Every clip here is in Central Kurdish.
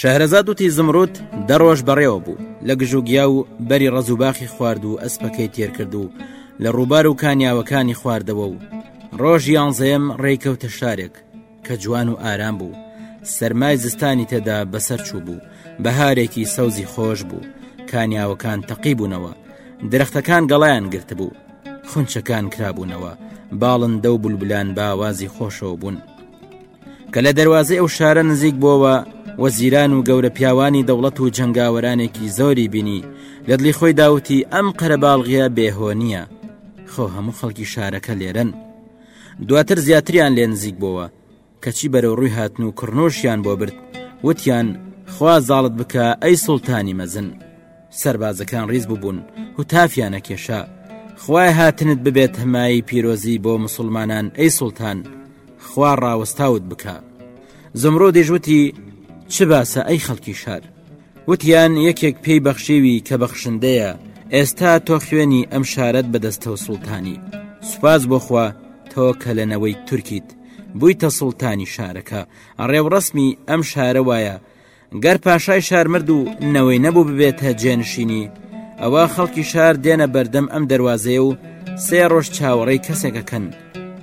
شەهرەزاد وتی زمرد دە ڕۆژ بەڕێوە بوو لە گژوگیا و بەری ڕەز و باخی خوارد و ئەسپەکەی تێرکرد و لە ڕووبار و کانیاوەکانی خواردەوە و ڕۆژ یانزەیەم ڕێکەوتە شارێک کە جوان و ئارام بوو سەرمای زستانی تێدا بەسەر چوو بوو بەهارێکی سەوزی خۆش بوو کانیاوەکان تەقی بوونەوە درەختەکان گەڵیان گرتبوو خونچەکان کرابوونەوە باڵندە و بولبلان باوازی خۆشەوە بوون کە لە دەواازەی ئەو شارە نزیک بۆەوە وەزیران و گەورە پیاوانی دەوڵەت و جەنگاوەرانێکی زۆری بینی لە دڵی خۆی داوتی ئەم قەرەباڵغیە بێهۆ نییە خۆ هەموو خەڵکی شارەکە لێرن دواتر زیاتریان لێ نزیک بووە کەچی بەرەو ڕووی هاتن و کڕنۆشیان بۆ برد وتیان خوا زاڵت بکە ئەی سوڵتانی مەزن سربازەکان ڕیز ببوون هوتافیانە کێشا خوای هاتنت ببێت هەمایی پیرۆزی بۆ مسلمانان ئەی سوڵتان خوا ڕاوەستاوت بکە زمرۆ دژوتی چ باسە ئەی خەڵکی شار وتیان یەکێک پێی بەخشیوی کە بەخشندەیە، ئێستا تۆ خوێنی ئەم شارەت بەدەستەوە سوڵتانی، سوپاس بۆ خوا تۆ کە لە نەوەی تورکیت بوویتە سوڵتانی شارەکە، ڕێوڕەسمی ئەم شارە وایە گەر پاشای شار مرد و نەوەی نەبوو ببێتە جێنشینی، ئەوا خەڵکی شار دێنە بەردەم ئەم دەروازەیە و سێ ڕۆژ چاوەڕێی کەسێک ئەکەن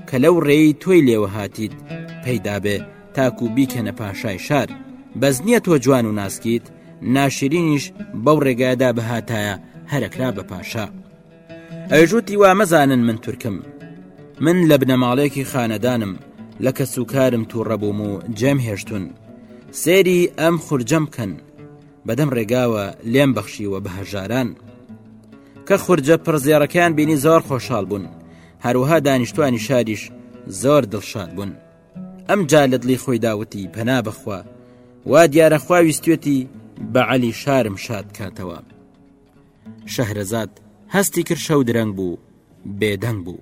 کە لەو ڕێی تۆی لێوە هاتیت پەیدا بێ، تاکو بیکەنە پاشای شار بەس نییە تۆ جوان و ناسکیت ناشرینیش بەو ڕێگایدا بهاتایە هەرەکرا بە پاشا ئەژوتی وا مەزانن من تورکم من لە بنەماڵێکی خانەدانم لە کەس و کارم تووڕەبووم و جێم هێشتون سێری ئەم خورجەم بکەن بەدەم ڕێگاوە لێم بەخشیوە بە هەژاران کە خورجە پڕزێڕەکان بینی زۆر خۆشحال بوون هەروها دانیشتوانی شاریش زۆر دڵشاد بوون ئەمجا لە دڵی خۆی داوتی پەنا بەخوا وا دیارە خوا ویستێتی بە عەلی شارم شاد کاتەوە شەهرەزاد هەستی کرد شەو درەنگ بوو بێدەنگ بوو.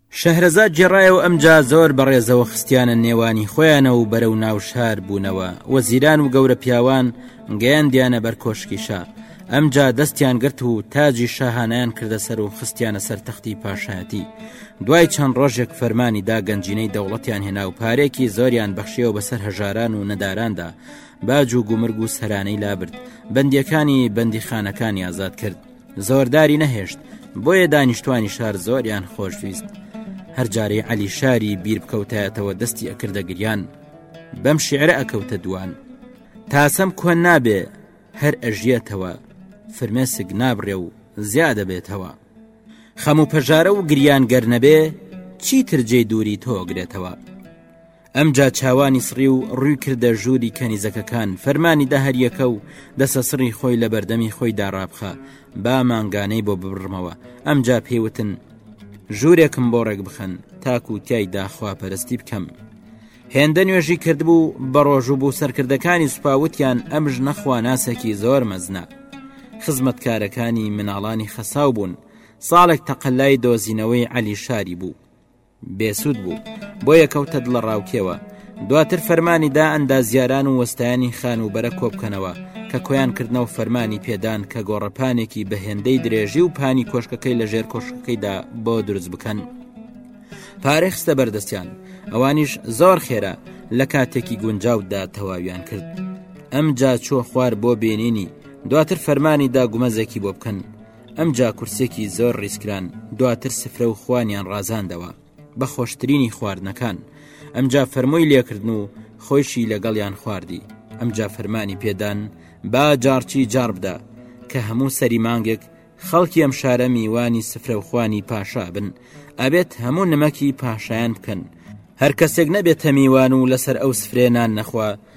شەهرەزاد گێڕایەوە ئەمجا زۆر بەڕێزەوە خستیانە نێوانی خۆیانە و بەرەو ناو شار بوونەوە وەزیران و گەورە پیاوان گەیاندیانە بەر کۆشکی شا ئەمجا دەستیان گرت و تاجی شاهانیان کردە سەر و خستیانە سەر تەختی پاشایەتی دوای چەند ڕۆژێک فەرمانی دا گەنجینەی دەوڵەتیان هێنا و پارێکی زۆریان بەخشیەوە بەسەر هەژاران و نەداراندا باج و گومرگ و سەرانەی لابرد بەندیەکانی بەندیخانەکانی ئازاد کرد زۆرداری نەهێشت بۆیە دانیشتوانی شار زۆریان خۆشویست هەر جارەی عەلی شاری بیر بکەوتایەتەوە دەستی ئەکردە گریان بەم شعرە ئەکەوتە دوان تاسەم کوە نابێ هەر ئەژیەتەوە فرمێسک نابڕێ و زیادە بێتەوە خەم و پەژارە و گریان گەر نەبێ چیتر جێ دووری تۆگرێتەوە ئەمجا چاوانی سڕی و ڕووی کردە ژووری کەنیزەکەکان فەرمانی دە هەریەکە و دەسە سڕی خۆی لە بەردەمی خۆی داڕابخە با مانگانەی بۆ ببڕمەوە ئەمجا پێوتن ژوورێکم بۆ ڕێک بخەن تاکو و تای داخوا پەرستی بکەم هێندە نوێژی کردبوو بە ڕۆژوو بوو سەرکردەکانی سوپاوتیان ئەمژ نەخوا ناسەکی زۆر مەزنا خزمەتکارەکانی مناڵانی خەساو بوون ساڵێک تەقللای دۆزینەوەی عەلی شاری بوو بێسوود بوو، بۆیە کەوتە دڵەڕاوکێوە، دواتر فەرمانی دا ئەندازیاران و وەستایانی خانووبەرە کۆبکەنەوە، کە کۆیان کردنە و فەرمانی پێدان کە گۆڕەپانێکی بە هێندەی درێژی و پانی کۆشکەکەی لە ژێر کۆشکەکەیدا بۆ دروست بکەن. پارەی خستە بەردەستیان، ئەوانیش زۆر خێرا لە کاتێکی گونجاودا تەواویان کرد. ئەمجا چووە خوار بۆ بینینی، دواتر فەرمانی دا گومەزێکی بۆ بکەن. ئەمجا کورسێکی زۆر ڕیزکران، دواتر سفرە و خوانیان ڕازاندەوە بە خۆشترینی خواردنەکان، ئەمجا فەرمووی لێکردن و خۆیشی لەگەڵیان خواردی، ئەمجا فەرمانی پێدان با جاڕچی جاڕ بدا، کە هەموو سەری مانگێک خەڵکی ئەم شارە میوانی سفرە و خوانی پاشا بن، ئەبێت هەموو نمەکی پاشایان بکەن، هەرکەسێک نەبێتە میوان و لەسەر ئەو سفرەیە نان نەخوا،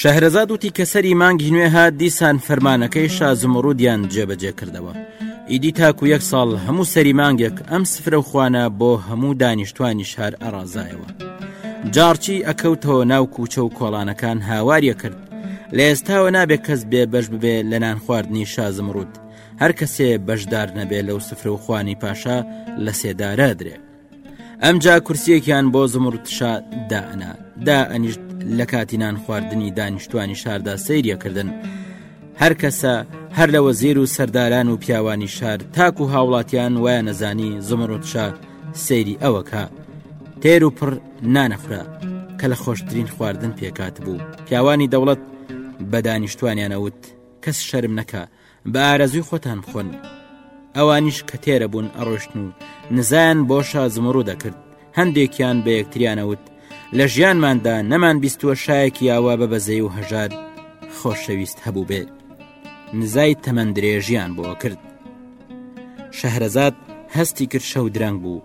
شەهرەزاد وتی کە سەری مانگی نوێ هات دیسان فەرمانەکەی شا زمڕودیان جێبەجێ کردەوە ئیدی تاکو یەک ساڵ هەموو سەری مانگێک ئەم سفرە و خوانە بۆ هەموو دانیشتوانی شار ئەڕازایەوە جاڕچی ئەکەوتەوە ناو کوچە و کۆڵانەکان هاواریە کرد لە ئێستاوە نابێت کەس بێ بەش ببێ لە نان خواردنی شازمڕوت هەر کەسێ بەشدار نەبێ لەو سفرە و خوانی پاشا لە سێدارە درێ ئەمجا کورسیەکیان بۆ زمرد شا دائنا دا ئەنیشت لە کاتی نان خواردنی دانیشتوانی شاردا سریەکردن هەر کەسە هەر لە وەزیر و سەرداران و پیاوانی شار تاک و هاوڵاتیان وایە نەزانی زمرد شا سەیری ئەوەکە تێر و پڕ نانەخرا کە لە خۆشترین خواردن پێکات بوو پیاوانی دەوڵەت بە دانیشتوانیانەوت کەس شەرم نەکە بە ئارەزووی خۆتان بخۆن ئەوانیش کە تێرە بوون ئەڕۆشتن و نزان بۆ شازمڕوو دەکرد هەندێکیان بە یەکتریانەوت لە ژیانماندا نەمان بیستوە شایەکی یاوە بە بەزەی و هەژار خۆشەویست هەبوو بێ نزای تەمەندرێژیان بۆ کرد شەهرەزاد هەستی کرد شەو درەنگ بوو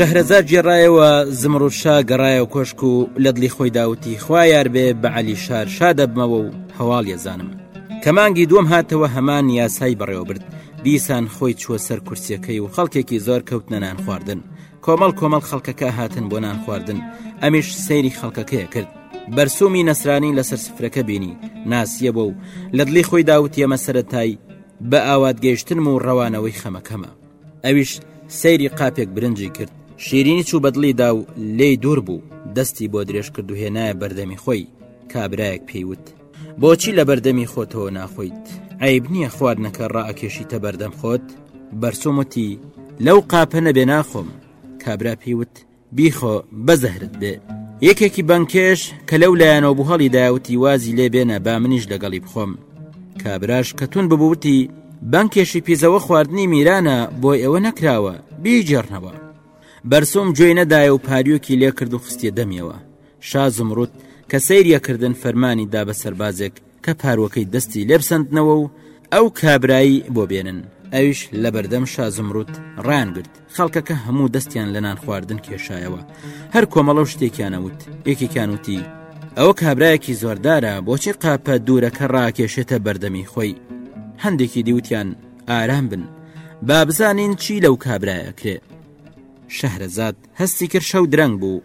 شەهرەزاد گێڕایەوە زمڕوشا گەڕایە و کۆشک و لە دڵی خۆی داوتی خوا یار بێ بە عەلی شار شا دەبمەوە و هەواڵ یەزانم کە مانگی دووەم هاتەوە هەمان یاسایی بەڕێوەبرد دیسان خۆی چووە سەر کورسیەکەی و خەڵکێکی زۆر کەوتنە نان خواردن کۆمەڵ کۆمەڵ خەڵکەکە هاتن بۆ نان خواردن ئەمیش سەیری خەڵکەکەیە کرد بەرسومی نەسرانی لەسەر سفرەکە بینی ناسیە بۆ و لە دڵی خۆی داوت ئەمە سەتایی بە ئاوات گەیشتنم و ڕەوانەوەی خەمەکەمە ئەویش سەیری قاپێک برنجی کرد شیرینی چوو بەدڵیدا و لێی دوور بوو دەستی بۆ درێژ کرد و هێنایە بەردەمی خۆی کابراەک پێیوت بۆچی لە بەردەمی خۆتەوە ناخۆیت عیب نییە خواردنەکە ڕائەکێشیتە بەردەم خۆت بەرسۆم وتی لەو قاپە نەبێ ناخۆم کابرا پێیوت بیخۆ بەزەهرت بێ یەکێکی بەنکێش کە لەو لایەنەوە بوو هەڵی داوتی وازی لێ بێنە با منیش لەگەڵی بخۆم کابراش کەتون ببووتی بەنکێشی پیزەوە خواردنی میرانە بۆ ئێوە نەکراوە بیجێڕنەوە بەرسۆم گوێی نەدایە و پاریۆکی لێکرد و خستیە دەمیەوە شا زمڕوت کە سەیری ئەکردن فەرمانی دا بە سەربازێک کە پاروەکەی دەستی لێ بسەندنەوە و ئەو کابرایی بۆ بێنن ئەویش لەبەردەم شا زمڕوت ڕانگرت خەڵکەکە هەموو دەستیان لە نان خواردن کێشایەوە هەر کۆمەڵە شتێکیانەوت یەکێکیان وتی ئەوە کابراایەکی زۆردارە بۆچی قاپە دوورەکە ڕاکێشێتە بەردەمی خۆی هەندێکی دیوتیان ئارام بن با بزانین چی لەو کابراایەکرێ شەهرەزاد هەستی کرد شەو درەنگ بوو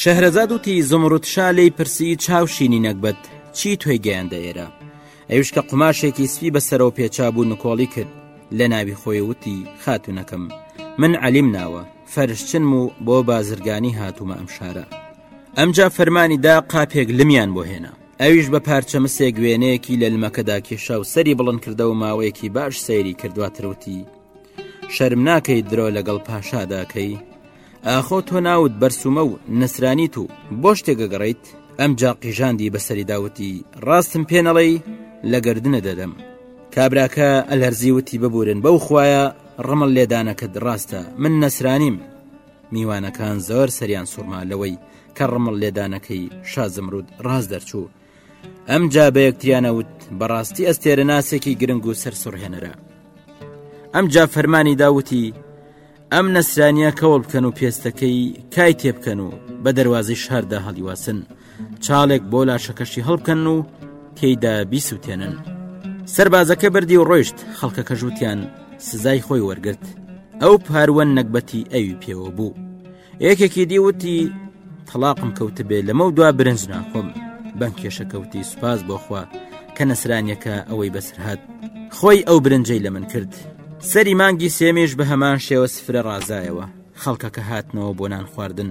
شەهرەزاد وتی زمڕوت شا لێی پرسی چاو شینی نەگبەت چی تۆی گەیاندە ئێرە ئەویش کە قوماشێکی سپی بە سەرەوە پێچا بوو نکۆڵی کرد لە ناوی خۆی وتی خاتونەکەم من عەلیم ناوە فەرشچنم و بۆ بازرگانی هاتوومە ئەم شارە ئەمجا فەرمانی دا قاپێک لمیان بۆ هێنا ئەویش بە پارچە مسێک وێنەیەکی لە لمەکەدا کێشا و سەری بڵند کردە و ماوەیەکی باش سەیری کردواتروتی شەرم ناکەی درۆ لەگەڵ پاشاداکەی ئاخۆ تۆ ناوت بەرسومە و نەسرانیت و بۆ شتێک گەگەڕێیت؟ ئەمجا قیژاندی بەسەریدا وتی، ڕاستم پێ نەڵێی لە گەردنت دەدەم. کابراکە لەرزی وتی، ببورن بەو خوایە ڕمڵ لێدانەکەت ڕاستە، من نەسرانیم. میوانەکان زۆر سەریان سوڕما لەوەی کە ڕمڵ لێدانەکەی شا زمرود ڕاست دەرچوو، ئەمجا بەیەکتریانەوت بەڕاستی ئەستێرەناسێکی گرنگ و سەرسڕهێنەرە ئەمجا فەرمانی داوتی ئەم نەسرانیە کەوڵ بکەن و پێستەکەی کای تێ بکەن و بە دەواازەی شاردا هەڵیواسن چاڵێک بۆ لاشەکەشی هەڵکەن و تێیدا بیسووتێنن سربازەکە بردی و ڕۆیشت خەڵکەکە ژووتیان سزای خۆی وەرگرت ئەو پاروەن نەکبەتی ئەوی پێوە بوو. یەکێکی دی وتی تەلاقم کەوتبێ لەمە دوا برنج ناخۆم بەم کێشە کەوتی سوپاس بۆخوا کە نەسرانیەکە ئەوەی بەسرهات خۆی ئەو برنجەی لە من کرد سەری مانگی سێمیش بە هەمان شێوە سفرە ڕازایەوە خەڵکەکە هاتنەوە بۆ نان خواردن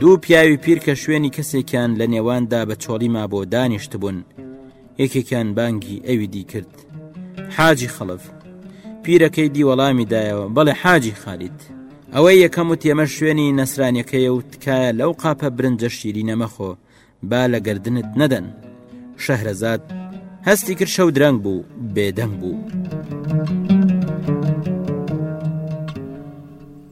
دوو پیاوی پیر کە شوێنی کەسێکیان لە نێواندا بە چۆڵی ما بۆ دانیشتبوون یەکێکیان بانگی ئەوی دی کرد حاجی خەڵف پیرەکەی دی وەڵامی دایەوە بەڵێ حاجی خالیت ئەوەی یەکەم و تێمە شوێنی نەسرانەکەیە و تکایە لەو قاپە برنجە شیری نەمەخۆ با لە گردنت نەدەن شەهرەزاد هەستی کرد شەو درەنگ بوو بێدەنگ بوو.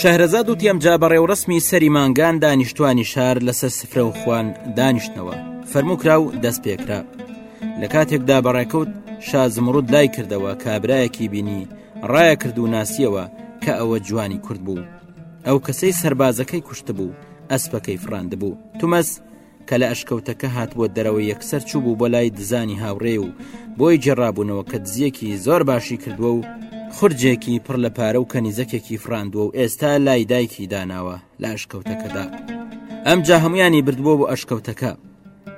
شەهرەزاد وتی ئەمجا بە ڕێوڕسمی سەری مانگان دانیشتوانی شار لەسەر سفرە و خوان دانیشتنەوە فەرموو کرا و دەست پێکرا لە کاتێکدا بەڕێکەوت شازمڕود لای کردەوە کابراایەکی بینی ڕایە کرد و ناسیەوە کە ئەوە جوانی کورد بوو ئەو کەسەی سربازەکەی کوشت بوو ئەسپەکەی فراند بوو تومەس کە لە ئەشکەوتەکە هاتبووە دەرەوە یەکسەر چوو بوو بۆ لای دزانی هاوڕێ و بۆی جێڕابوونەوە کە دزیەکی زۆر باشی کردووە و خورجێکی پڕ لە پارە و کەنیزەکێکی فراندووە و ئێستا لای دایکی داناوە لە ئەشکەوتەکەدا ئەمجا هەمویانی بردبووە بۆ ئەشکەوتەکە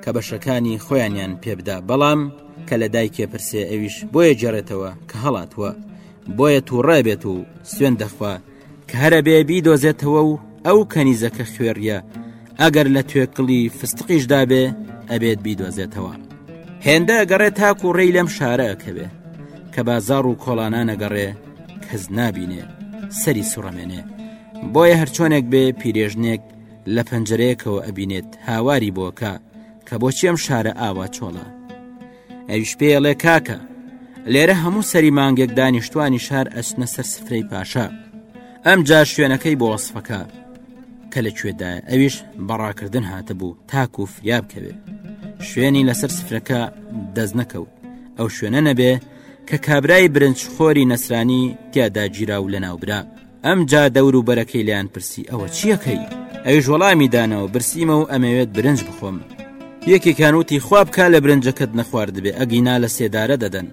کە بەشەکانی خۆیانیان پێبدا بەڵام کە لە دایکێ پرسێ ئەویش بۆیە جێڕێتەوە کە هەڵاتوە بۆیە تووڕێ بێت و سوێن دەخوا کە هەرەبێ بیدۆزێتەوە و ئەو کەنیزەکە خوێڕیە ئەگەر لە توێکڵی فستقیش دابێ ئەبێت بیدۆزێتەوە هێندە گەڕێ تاکو و ڕێی لەم شارە ئەکەوێ کە بازار و کۆڵانە نەگەڕێ کەس نابینێ سەری سوڕەمێنێ بۆیە هەرچۆنێک بێ پیرێژنێک لە پەنجەرەیەکەوە ئەبینێت هاواری بۆکە کە بۆچی ئەم شارە ئاوا چۆڵە ئەویش پێڵێ کاکە لێرە هەموو سەری مانگێک دانیشتوانی شار ئەسنە سەر سفرەی پاشا ئەم جار شوێنەکەی بۆ وەسفەکە کە لە کوێدا ئەویش بەڕاکردن هاتبوو تاکو و فریاب کەوێت شوێنی لەسەر سفرەکە دەست نەکەوت ئەو شوێنە نەبێ کە کابرای برنج خۆری نەسرانی تیادا گیرا و لە ناوبرا ئەم جا دەور و بەرەکەی لایەن پرسی ئەوە چیەکەی ئەوش وەڵامی دانەوە برسیمە و ئەمەوێت برنج بخۆم یەکێکان وتی خواب کا لە برنجەکەت نەخواردبێ ئەگینا لە سێدارە دەدەن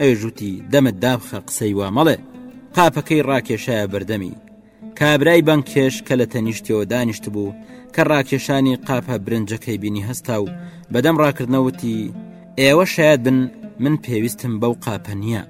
ئەوژوتی دەمت دابخە قسەی وا مەڵێ قاپەکەی ڕاکێشایە بەردەمی کابرای بەنکێش کە لە تەنیشتەوە دانیشت بوو کە ڕاکێشانی قاپە برنجەکەی بینی هەستا و بەدەم ڕاکردنەوتی ئێوە شاید بن من پێویستم بەو قاپە نییە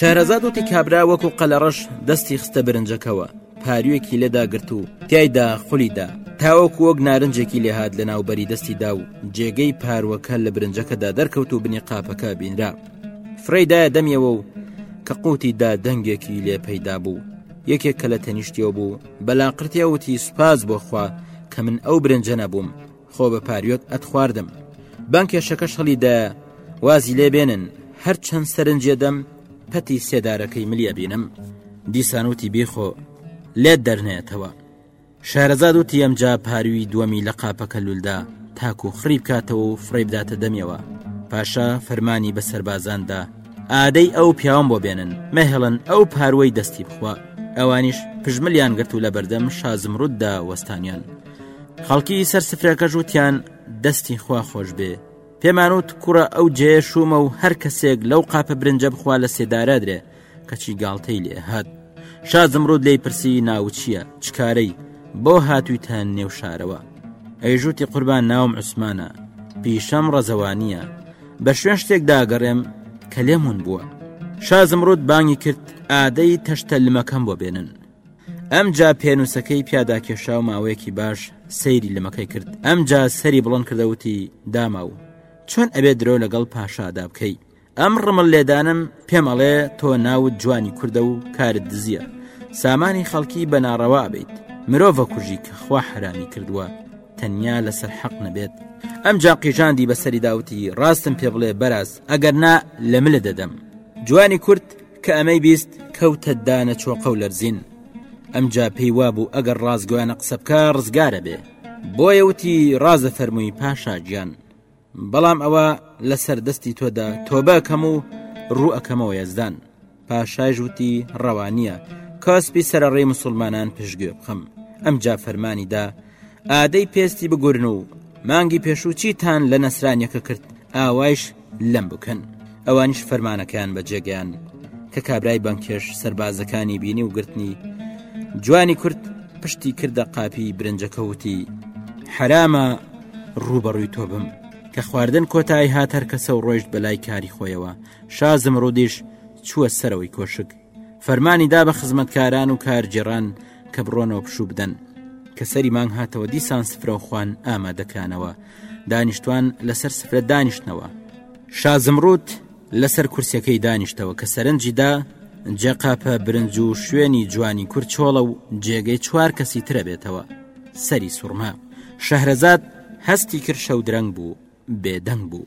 شارەزاد وتی کابرا وەکو قەلەڕەش دەستی خستە برنجەکەوە پارویەکی لێداگرت و تایدا خولیدا تاوەکو وەک نارنجێکی لێهات لە ناوبەری دەستیدا و جێگەی پاروەکە لە برنجەکەدا دەرکەوت و بنی قاپەکە بینرا فرەی دایە دەمیەوە و کە قوتی دا دەنگێکی لێ پەیدا بوو یەکێک کە لە تەنیشتیەوە بوو بەلاقرتیا وتی سوپاس بۆخوا کە من ئەو برنجە نەبووم خۆ بە پاریۆت ئەت خواردم بانکێشەکەش هەڵی دا وازی لێ بێنن هەر چەند سەرنجێ دەم پەتی سێدارەکەی ملیە بینم دیسانوتی بیخۆ لێت دەرنێتەوە شارەزاد وتی ئەمجا پاروی دووەمی لە قاپەکە لولدا تاکو خڕی بکاتەوە و فڕێ بداتە دەمیەوە پاشا فەرمانی بە سەربازاندا ئادەی ئەو پیاوم بۆ بێنن مەهێڵن ئەو پاروەی دەستی بخوا ئەوانیش پژملیان گرت و لە بەردەم شازمڕوددا وەستانیان خەڵکی سەر سفرەکە ژووتیان دەستی خوا خۆش بێ پێمانوت کوڕە ئەو جێ شوومە و هەر کەسێک لەو قاپە برنجە بخوا لە سێدارە درێ کەچی گاڵتەی لێ هات شا زمرود لێی پرسی ناوچیە چکارەی بۆ هاتوویتە نێو شارەوە ئەیژوتی قوربان ناوم عوسمانە پیشەم ڕەزەوانیە بە شوێن شتێک داگەڕێم کە لێمون بووە شا زمرود بانگی کرد ئادەی تەشتە لمەکەم بۆ بێنن ئەم جا پێنووسەکەی پیادا کێشا و ماوەیەکی باش سەیری لەمەکەی کرد ئەم جا سەری بڵند کردەوتی داماو چۆن ئەبێ درۆ لەگەڵ پاشادا بکەیت ئەم ڕمل لێدانم پێم ئەڵێ تۆ ناوت جوانی کوردە و کارت دزیە سامانی خەڵکی بە ناڕەوا بیت مرۆڤە کوژی کە خوا حرامی کردووە تەنیا لەسەر حەق نەبێت ئەم جا قیژاندی بەسەری داوتی ڕاستم پێ بڵێ بەراز ئەگەر نا لە ملە دەدەم جوانی کورد کە ئەمەی بیست کەوتە دانە چۆقە و لەرزین ئەم جا پێی وابوو ئەگەر ڕازگویانە قسە بکە ڕزگارە بێ بۆیە وتی ڕازە فەرمووی پاشا گیان بەڵام ئەوە لەسەر دەستی تۆدا تۆبە کەم و ڕوو ئەەکەمەوە یزدان پاشایش وتی ڕەوانیە کاسپی سەرڕێی مسلمانان پشگوێ بخەم ئەم جا فەرمانیدا ئادەی پێستی بگورن و مانگی پێشوو چیتان لە نەسرانیەکە کرد ئاوایش لەم بکەن ئەوانیش فەرمانەکەیان بەجێگەیان کە کابرای بەنکێش سربازەکانی بینی و گرتنی جوانی کورت پشتی کردە قاپی برنجەکەوتی حرامە ڕوبەڕووی تۆ بم کە خواردن کۆتایی هات هەر کەسە و ڕۆیشت بەلای کاری خۆیەوە شازم ڕودیش چووە سەرەوەی کۆشک فەرمانی دا بە خزمەتکاران و کارجێڕان کە بڕۆنەوە پشوو بدەن کە سەری مانگ هاتەوە دیسان سفرەوخواان ئامادەکانەوە دانیشتوان لەسەر سفرە دانیشتنەوە شا زمڕوت لە سەر کورسیەکەی دانیشتەوە کە سەرنجی دا جێ قاپە برنج و شوێنی جوانی کورد چۆڵە و جێگەی چوار کەسی ترە بێتەوە سەری سوڕما شەهرەزاد هەستی کرد شەو درەنگ بوو بێدەنگ بوو.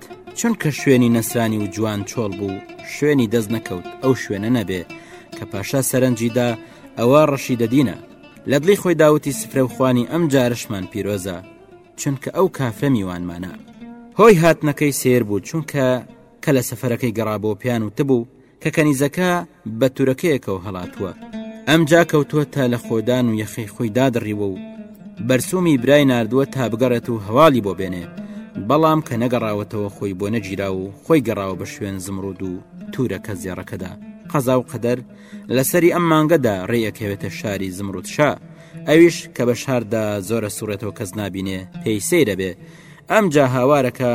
چونکە شوێنی نەسرانی و جوان چۆڵ بوو شوێنی دەست نەکەوت ئەو شوێنە نەبێ کە پاشا سەرنجیدا ئەوە ڕەشی دەدینە لە دڵی خۆی داوتی سفرە و خوانی ئەم جارشمان پیرۆزە چونکە ئەو کافرە میوانمانە هۆی هاتنەکەی سێر بوو چونکە کە لە سەفەرەکەی گەڕابەوە پێیان وتبوو کە کەنیزەکە بە تورەکەیەکەوە هەڵاتووە ئەمجا کەوتووە تا لە خۆدان و یەخەی خۆی دادڕیوە و بەرسومی برای نردووە تا بگەڕێت و هەواڵی بۆ بێنێ بەڵام کە نەگەڕاوەتەوە خۆی بۆ نەگیرا و خۆی گەڕاوە بە شوێن زمڕود و تورەکە زێڕەکەدا قەزا و قەدەر لەسەری ئەم مانگەدا ڕێەکەوێتە شاری زمڕوتشا ئەویش کە بە شاردا زۆرە سوڕێتەوە کەس نبینێ پێی سەیرە بێ ئەمجا هاوارەکە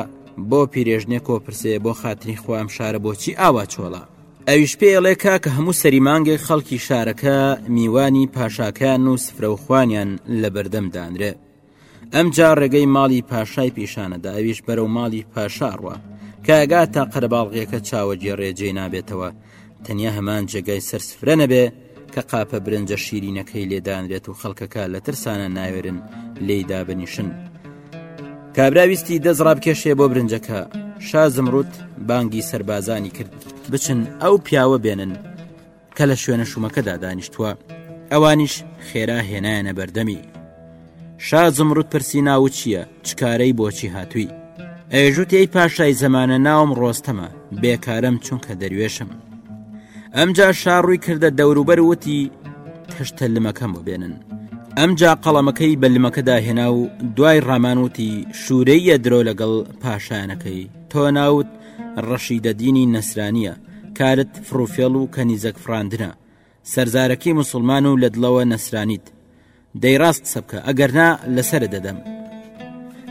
بۆ پیرێژنێ کۆ پرسێ بۆ خاتری خۆم شارە بۆچی ئاوا چۆڵە ئەویش پێڵێ کاکە هەموو سەری مانگێک خەڵکی شارەکە میوانی پاشاکان و سفرەوخوانیان لە بەردەم دانرێ ئەمجا ڕێگەی ماڵی پاشای پیشانەدا ئەویش بەرەو ماڵی پاشاڕوە کاگا تا قەرەباڵغیەکە چاوەجێ ڕێجێ نابێتەوە تەنیا هەمان جێگای سەر سفرە نەبێ کە قاپە برنجە شیرینەکەی لێدانرێت و خەڵکەکە لە ترسانە ناوێرن لێی دابنیشن کابراویستی دەست ڕابکێشێ بۆ برنجەکە شازمڕوت بانگی سربازانی کرد بچن ئەو پیاوە بێنن کە لە شوێنە شومەکەدا دانیشتووە ئەوانیش خێرا هێنایەنە بەردەمی شازمڕوت پرسی ناو چییە چکارەی بۆچی هاتووی ئەژوت ی پاشای زەمانە ناوم ڕۆستەمە بێکارم چونکە دەروێشم ئەمجا شاڕووی کردە دەوروبەر وتی تەشتە لمەکەم بۆ بێنن ئەمجا قەڵەمەکەی بە لمەکەدا هێنا و دوای ڕامان وتی شوورەیە درۆ لەگەڵ پاشایانەکەی تۆ ناوت ڕەشیدەدینی نەسرانیە کارت فروفێڵ و کەنیزەک فراندنە سەرزارەکی موسڵمان و لە دڵەوە نەسرانیت دەی ڕاست قسە بکە ئەگەرنا لەسرە دەدەم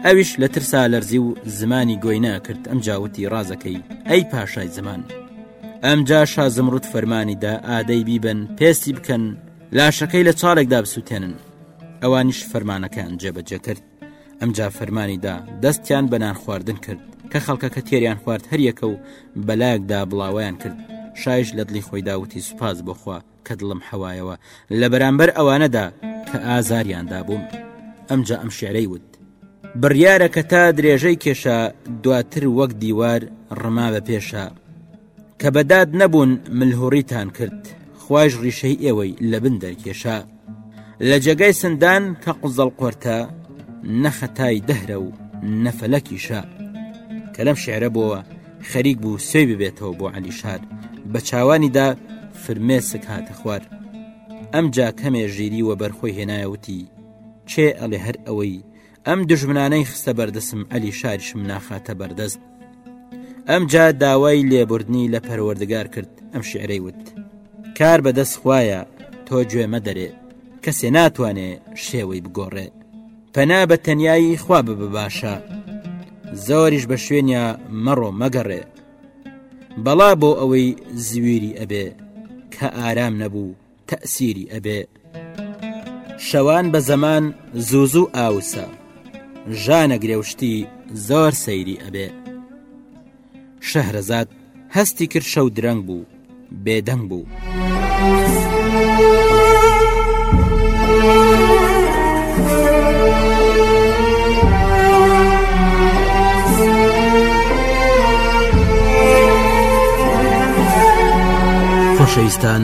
ئەویش لە ترسا لەرزی و زمانی گۆی ناکرد ئەم جاوتی ڕازەکەی ئەی پاشای زمان ئەمجا شازمڕوت فەرمانیدا ئادەی بیبن پێستی بکەن لاشەکەی لە چاڵێکدا بسووتێنن ئەوانیش فەرمانەکەیان جێبەجێ کرد ئەمجا فەرمانی دا دەستیان بە نان خواردن کرد کە خەڵکەکە تێریان خوارد هەریەکە و بەلایەکدا بڵاویان کرد شایش لە دڵی خۆی داوتی سوپاس بخوا کە دڵم حەوایەوە لە بەرامبەر ئەوانەدا کە ئازاریان دابووم ئەمجا ئەم شعرەی وت بڕیارە کە تا درێژەی کێشا دواتر وەک دیوار ڕما بە پێشە کە بە داد نەبوون ملهوڕیتان کرد خوش ڕیشەی ئێوەی لە بن دەرکێشا لە جێگای سندان کە قوزەڵ قۆرتە نەخەتای دەهرە و نەفەلەکیشە کە لەم شعرە بۆوە خەریک بوو سێ ببێتەوە بۆ علی شار بە چاوانیدا فرمێسک هاتە خوار ئەمجا کەمێ ژیری وە بەرخۆی هێنایەوتی چێ ئەڵێ هەر ئەوەی ئەم دژمنانەی خستە بەردەسم ئەلی شاریشم ناخاتە بەردەست ئەمجا داوای لێبوردنی لە پەروەردگار کرد ئەم شعرەی وت کار بەدەست خویە تۆ گوێ مەدەرێ کەسێ ناتوانێ شێوەی بگۆڕێ پەنا بە تەنایی خوا ببە باشە زۆریش بە شوێنە مەڕۆ مەگەڕێ بەڵا بۆ ئەوەی زویری ئەبێ کە ئارام نەبوو تەئسیری ئەبێ شەوان بە زەمان زوو زوو ئاوسە ژانە گرێوشتی زۆر سەیری ئەبێ شەهرەزاد هەستی کرد شەو درەنگ بوو بێدەنگ بوو. خۆشەویستان